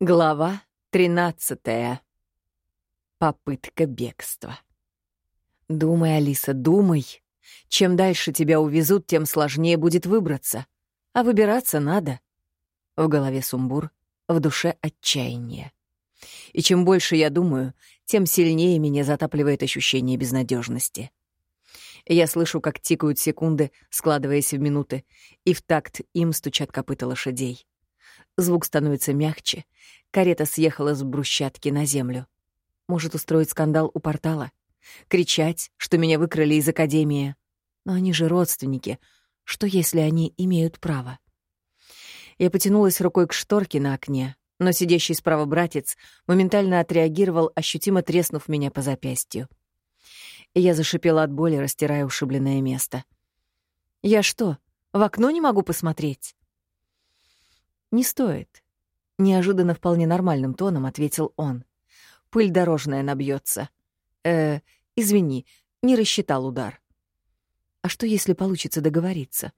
Глава 13. Попытка бегства. Думай, Алиса, думай. Чем дальше тебя увезут, тем сложнее будет выбраться. А выбираться надо. В голове сумбур, в душе отчаяние. И чем больше я думаю, тем сильнее меня затапливает ощущение безнадежности. Я слышу, как тикают секунды, складываясь в минуты, и в такт им стучат копыта лошадей. Звук становится мягче. Карета съехала с брусчатки на землю. Может устроить скандал у портала? Кричать, что меня выкрали из академии? Но они же родственники. Что, если они имеют право? Я потянулась рукой к шторке на окне, но сидящий справа братец моментально отреагировал, ощутимо треснув меня по запястью. Я зашипела от боли, растирая ушибленное место. «Я что, в окно не могу посмотреть?» «Не стоит», — неожиданно вполне нормальным тоном ответил он. «Пыль дорожная набьется. Э, извини, не рассчитал удар». «А что, если получится договориться?»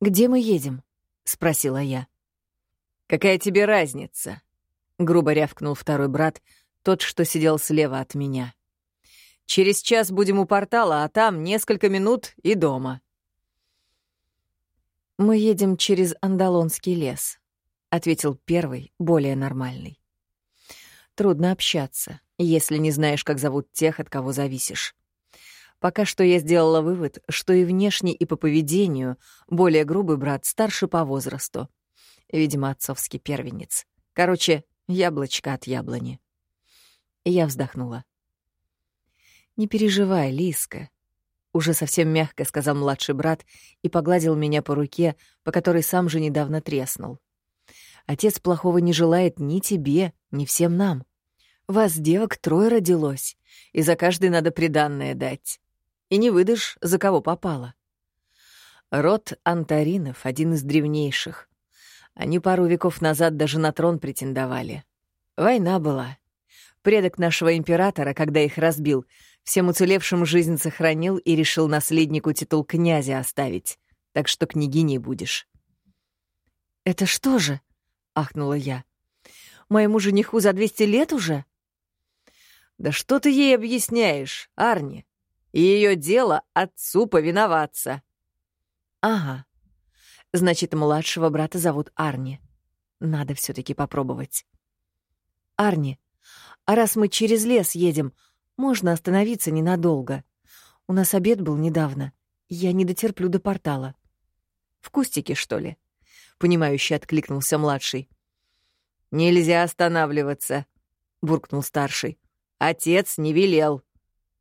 «Где мы едем?» — спросила я. «Какая тебе разница?» — грубо рявкнул второй брат, тот, что сидел слева от меня. «Через час будем у портала, а там несколько минут и дома». «Мы едем через Андалонский лес», — ответил первый, более нормальный. «Трудно общаться, если не знаешь, как зовут тех, от кого зависишь. Пока что я сделала вывод, что и внешне, и по поведению более грубый брат старше по возрасту. Видимо, отцовский первенец. Короче, яблочко от яблони. Я вздохнула. «Не переживай, Лиска. Уже совсем мягко сказал младший брат и погладил меня по руке, по которой сам же недавно треснул. Отец плохого не желает ни тебе, ни всем нам. Вас девок трое родилось, и за каждый надо приданное дать. И не выдашь, за кого попало. Род Антаринов — один из древнейших. Они пару веков назад даже на трон претендовали. Война была. Предок нашего императора, когда их разбил, Всем уцелевшим жизнь сохранил и решил наследнику титул князя оставить, так что княгиней будешь. «Это что же?» — ахнула я. «Моему жениху за двести лет уже?» «Да что ты ей объясняешь, Арни? Ее дело отцу повиноваться». «Ага. Значит, младшего брата зовут Арни. Надо все таки попробовать». «Арни, а раз мы через лес едем, можно остановиться ненадолго. У нас обед был недавно. Я не дотерплю до портала. В кустике, что ли? Понимающе откликнулся младший. Нельзя останавливаться, буркнул старший. Отец не велел.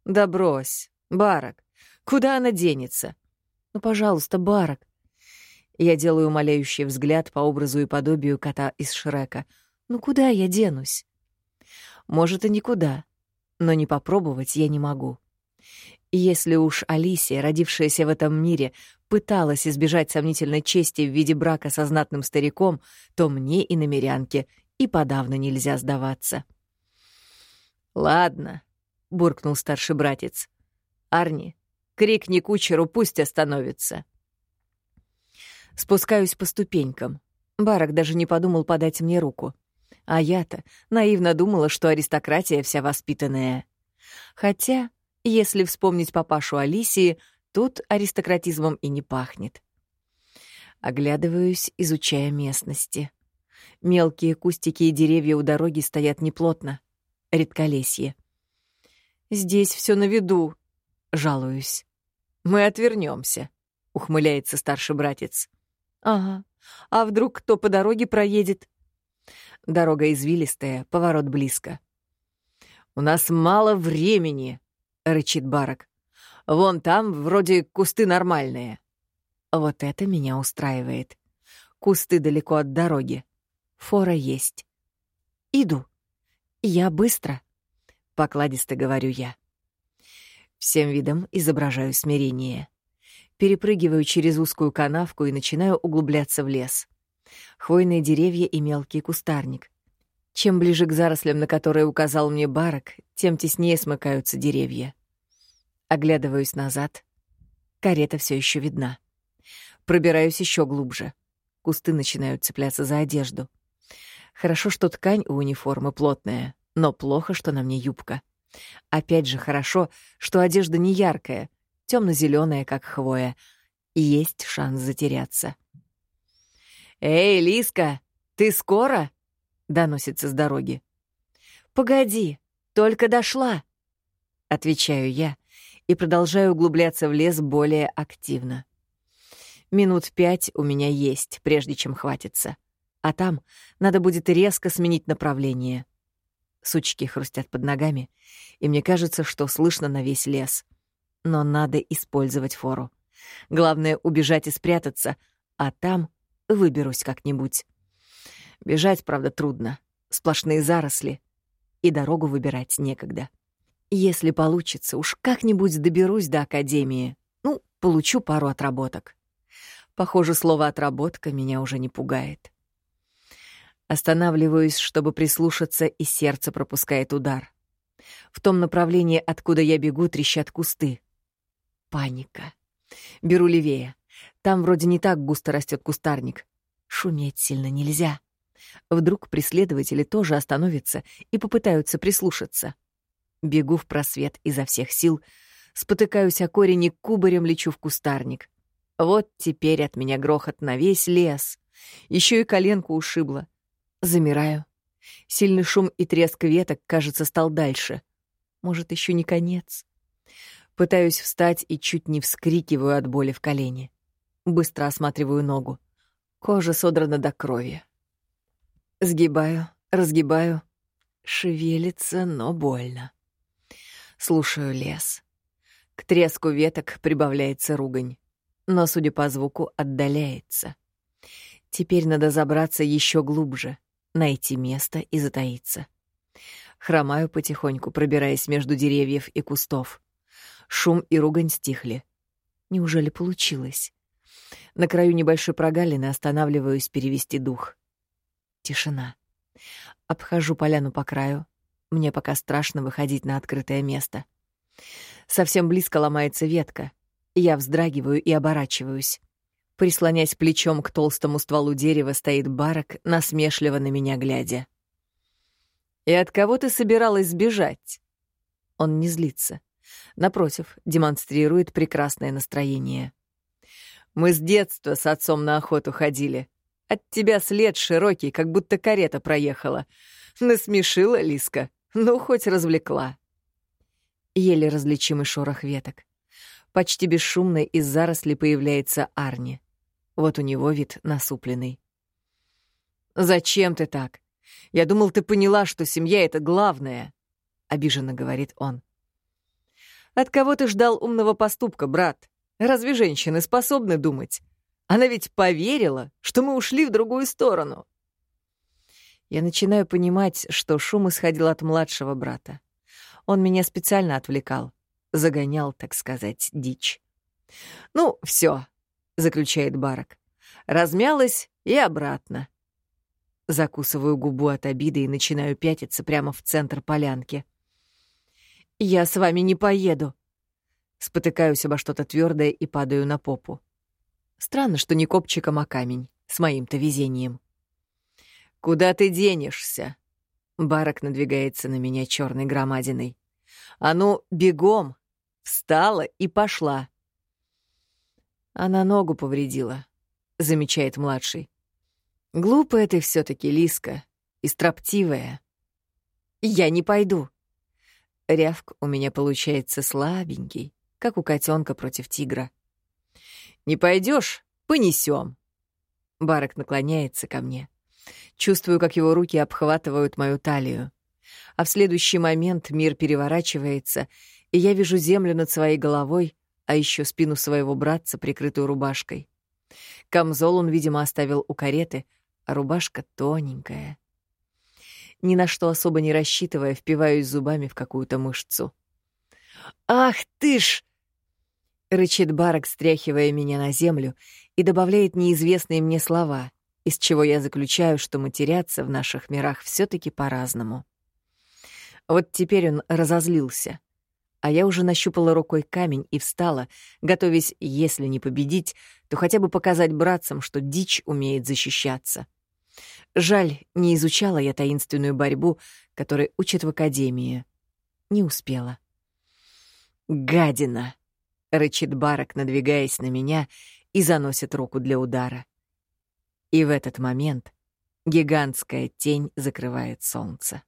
Да брось, Барак. Куда она денется? Ну, пожалуйста, Барак. Я делаю умоляющий взгляд по образу и подобию кота из Шрека. Ну куда я денусь? Может, и никуда но не попробовать я не могу. Если уж Алисия, родившаяся в этом мире, пыталась избежать сомнительной чести в виде брака со знатным стариком, то мне и намерянке и подавно нельзя сдаваться. «Ладно», — буркнул старший братец. «Арни, крикни кучеру, пусть остановится». Спускаюсь по ступенькам. Барак даже не подумал подать мне руку. А я-то наивно думала, что аристократия вся воспитанная. Хотя, если вспомнить папашу Алисии, тут аристократизмом и не пахнет. Оглядываюсь, изучая местности. Мелкие кустики и деревья у дороги стоят неплотно. Редколесье. «Здесь все на виду», — жалуюсь. «Мы отвернемся, ухмыляется старший братец. «Ага. А вдруг кто по дороге проедет?» Дорога извилистая, поворот близко. «У нас мало времени», — рычит Барак. «Вон там вроде кусты нормальные». Вот это меня устраивает. Кусты далеко от дороги. Фора есть. «Иду. Я быстро», — покладисто говорю я. Всем видом изображаю смирение. Перепрыгиваю через узкую канавку и начинаю углубляться в лес хвойные деревья и мелкий кустарник. Чем ближе к зарослям, на которые указал мне барок, тем теснее смыкаются деревья. Оглядываюсь назад. Карета все еще видна. Пробираюсь еще глубже. Кусты начинают цепляться за одежду. Хорошо, что ткань у униформы плотная, но плохо, что на мне юбка. Опять же, хорошо, что одежда не яркая, темно-зеленая, как хвоя. Есть шанс затеряться. «Эй, Лиска, ты скоро?» — доносится с дороги. «Погоди, только дошла», — отвечаю я и продолжаю углубляться в лес более активно. Минут пять у меня есть, прежде чем хватится. А там надо будет резко сменить направление. Сучки хрустят под ногами, и мне кажется, что слышно на весь лес. Но надо использовать фору. Главное — убежать и спрятаться, а там выберусь как-нибудь. Бежать, правда, трудно. Сплошные заросли. И дорогу выбирать некогда. Если получится, уж как-нибудь доберусь до академии. Ну, получу пару отработок. Похоже, слово «отработка» меня уже не пугает. Останавливаюсь, чтобы прислушаться, и сердце пропускает удар. В том направлении, откуда я бегу, трещат кусты. Паника. Беру левее. Там вроде не так густо растет кустарник. Шуметь сильно нельзя. Вдруг преследователи тоже остановятся и попытаются прислушаться. Бегу в просвет изо всех сил, спотыкаюсь о корень и кубарем лечу в кустарник. Вот теперь от меня грохот на весь лес. Еще и коленку ушибло. Замираю. Сильный шум и треск веток, кажется, стал дальше. Может, еще не конец. Пытаюсь встать и чуть не вскрикиваю от боли в колене. Быстро осматриваю ногу. Кожа содрана до крови. Сгибаю, разгибаю. Шевелится, но больно. Слушаю лес. К треску веток прибавляется ругань, но, судя по звуку, отдаляется. Теперь надо забраться еще глубже, найти место и затаиться. Хромаю потихоньку, пробираясь между деревьев и кустов. Шум и ругань стихли. Неужели получилось? На краю небольшой прогалины останавливаюсь перевести дух. Тишина. Обхожу поляну по краю. Мне пока страшно выходить на открытое место. Совсем близко ломается ветка. Я вздрагиваю и оборачиваюсь. Прислонясь плечом к толстому стволу дерева, стоит барок, насмешливо на меня глядя. «И от кого ты собиралась сбежать?» Он не злится. Напротив, демонстрирует прекрасное настроение. «Мы с детства с отцом на охоту ходили. От тебя след широкий, как будто карета проехала. Насмешила Лиска, ну, хоть развлекла». Еле различимый шорох веток. Почти бесшумно из заросли появляется Арни. Вот у него вид насупленный. «Зачем ты так? Я думал, ты поняла, что семья — это главное», — обиженно говорит он. «От кого ты ждал умного поступка, брат? Разве женщины способны думать? Она ведь поверила, что мы ушли в другую сторону». Я начинаю понимать, что шум исходил от младшего брата. Он меня специально отвлекал, загонял, так сказать, дичь. «Ну, все, заключает Барак. Размялась и обратно. Закусываю губу от обиды и начинаю пятиться прямо в центр полянки. «Я с вами не поеду!» Спотыкаюсь обо что-то твердое и падаю на попу. Странно, что не копчиком, а камень, с моим-то везением. «Куда ты денешься?» Барак надвигается на меня черной громадиной. «А ну, бегом!» Встала и пошла. Она ногу повредила, замечает младший. Глупая ты все таки Лиска, и строптивая. Я не пойду. Рявк у меня получается слабенький, как у котенка против тигра. Не пойдешь, понесем. Барак наклоняется ко мне. Чувствую, как его руки обхватывают мою талию. А в следующий момент мир переворачивается, и я вижу землю над своей головой, а еще спину своего братца, прикрытую рубашкой. Камзол он, видимо, оставил у кареты, а рубашка тоненькая. Ни на что особо не рассчитывая, впиваюсь зубами в какую-то мышцу. «Ах ты ж!» — рычит Барак, стряхивая меня на землю, и добавляет неизвестные мне слова, из чего я заключаю, что матеряться в наших мирах все таки по-разному. Вот теперь он разозлился — а я уже нащупала рукой камень и встала, готовясь, если не победить, то хотя бы показать братцам, что дичь умеет защищаться. Жаль, не изучала я таинственную борьбу, которой учат в академии. Не успела. «Гадина!» — рычит Барак, надвигаясь на меня, и заносит руку для удара. И в этот момент гигантская тень закрывает солнце.